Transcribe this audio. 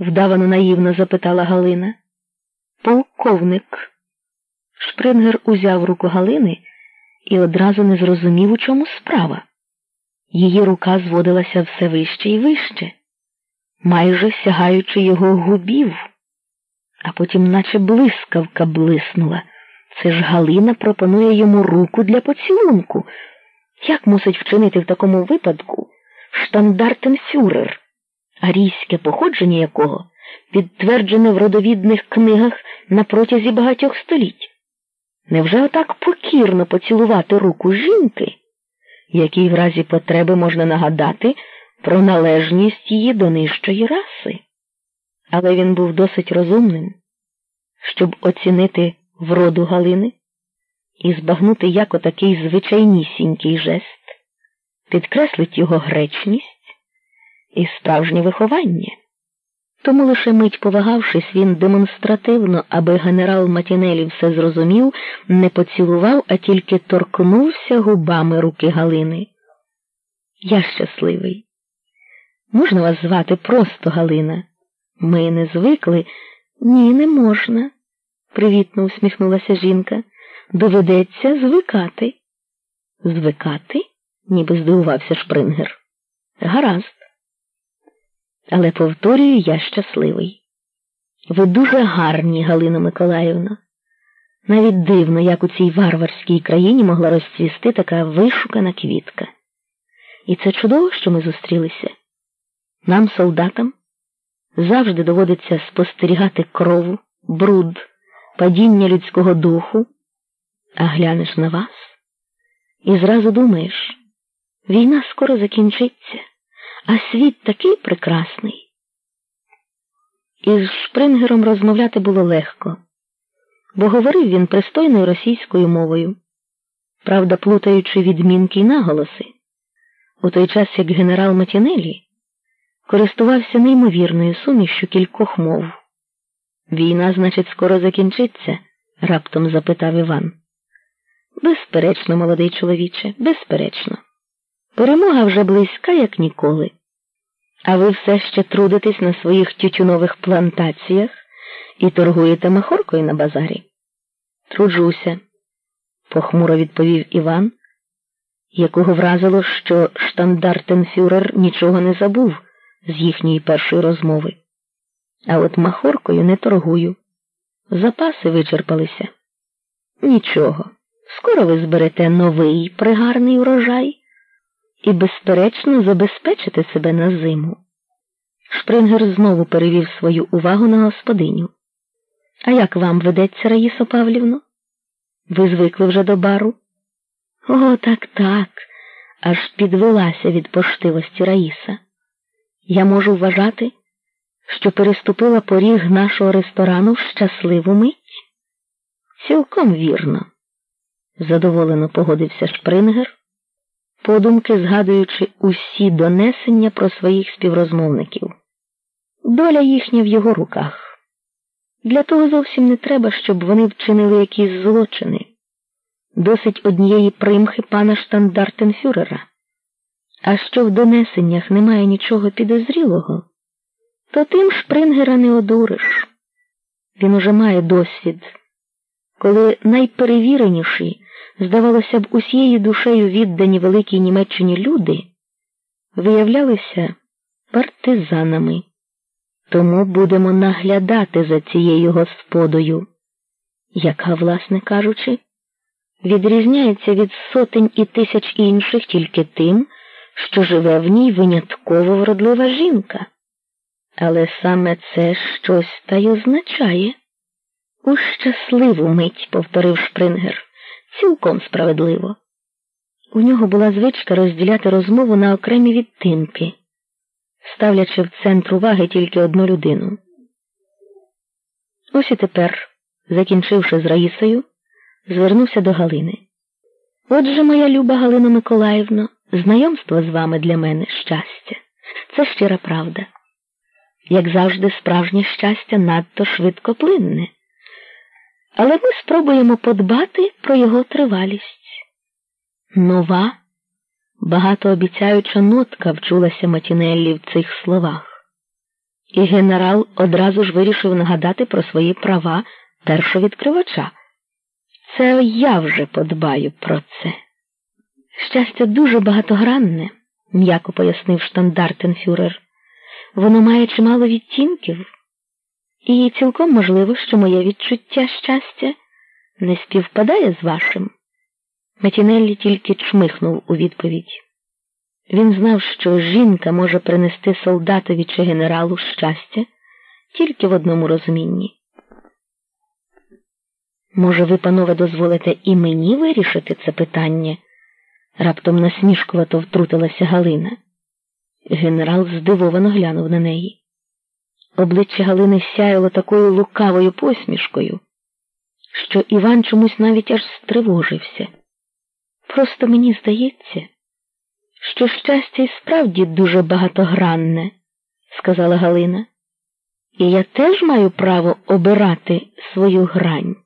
вдавано наївно запитала Галина. Полковник. Шпрингер узяв руку Галини і одразу не зрозумів, у чому справа. Її рука зводилася все вище і вище, майже сягаючи його губів, а потім, наче блискавка, блиснула. Це ж Галина пропонує йому руку для поцілунку. Як мусить вчинити в такому випадку штандартенфюрер, арійське походження якого підтверджене в родовідних книгах на протязі багатьох століть? Невже отак покірно поцілувати руку жінки, якій в разі потреби можна нагадати про належність її до нижчої раси? Але він був досить розумним, щоб оцінити вроду Галини і збагнути як отакий звичайнісінький жест, підкреслить його гречність і справжнє виховання. Тому лише мить повагавшись, він демонстративно, аби генерал Матінелі все зрозумів, не поцілував, а тільки торкнувся губами руки Галини. Я щасливий. Можна вас звати просто Галина? Ми не звикли. Ні, не можна, привітно усміхнулася жінка. Доведеться звикати. Звикати? ніби здивувався Шпрингер. Гаразд. Але повторюю, я щасливий. Ви дуже гарні, Галина Миколаївна. Навіть дивно, як у цій варварській країні могла розцвісти така вишукана квітка. І це чудово, що ми зустрілися. Нам, солдатам, завжди доводиться спостерігати крову, бруд, падіння людського духу, а глянеш на вас і зразу думаєш, війна скоро закінчиться а світ такий прекрасний. Із Шпрингером розмовляти було легко, бо говорив він пристойною російською мовою, правда, плутаючи відмінки й наголоси, у той час як генерал Матінелі користувався неймовірною сумішю кількох мов. Війна, значить, скоро закінчиться? раптом запитав Іван. Безперечно, молодий чоловіче, безперечно. Перемога вже близька, як ніколи. А ви все ще трудитесь на своїх тютюнових плантаціях і торгуєте махоркою на базарі? Труджуся, похмуро відповів Іван, якого вразило, що штандартенфюрер нічого не забув з їхньої першої розмови. А от махоркою не торгую. Запаси вичерпалися. Нічого. Скоро ви зберете новий пригарний урожай і, безперечно, забезпечити себе на зиму. Шпрингер знову перевів свою увагу на господиню. А як вам ведеться, Раїсо Павлівно? Ви звикли вже до бару? О, так, так, аж підвелася від поштивості Раїса. Я можу вважати, що переступила поріг нашого ресторану в щасливу мить? Цілком вірно, задоволено погодився Шпрингер подумки згадуючи усі донесення про своїх співрозмовників. Доля їхня в його руках. Для того зовсім не треба, щоб вони вчинили якісь злочини. Досить однієї примхи пана штандартенфюрера. А що в донесеннях немає нічого підозрілого, то тим шпрингера не одуриш. Він уже має досвід, коли найперевіреніші здавалося б, усією душею віддані великій Німеччині люди виявлялися партизанами. Тому будемо наглядати за цією господою, яка, власне кажучи, відрізняється від сотень і тисяч інших тільки тим, що живе в ній винятково вродлива жінка. Але саме це щось та й означає. У щасливу мить, повторив Шпрингер цілком справедливо. У нього була звичка розділяти розмову на окремі відтинки, ставлячи в центр уваги тільки одну людину. Ось і тепер, закінчивши з Раїсою, звернувся до Галини. Отже, моя люба Галина Миколаївна, знайомство з вами для мене щастя. Це щира правда. Як завжди, справжнє щастя надто швидкоплинне але ми спробуємо подбати про його тривалість. Нова, багатообіцяюча нотка вчулася Матінеллі в цих словах. і генерал одразу ж вирішив нагадати про свої права першовідкривача. Це я вже подбаю про це. Щастя дуже багатогранне, м'яко пояснив штандартенфюрер. Воно має чимало відтінків, і цілком можливо, що моє відчуття щастя не співпадає з вашим. Метінеллі тільки чмихнув у відповідь. Він знав, що жінка може принести солдатові чи генералу щастя тільки в одному розумінні. Може, ви, панове, дозволите і мені вирішити це питання? раптом насмішкувато втрутилася Галина. Генерал здивовано глянув на неї. Обличчя Галини сяяло такою лукавою посмішкою, що Іван чомусь навіть аж стривожився. Просто мені здається, що щастя і справді дуже багатогранне, сказала Галина, і я теж маю право обирати свою грань.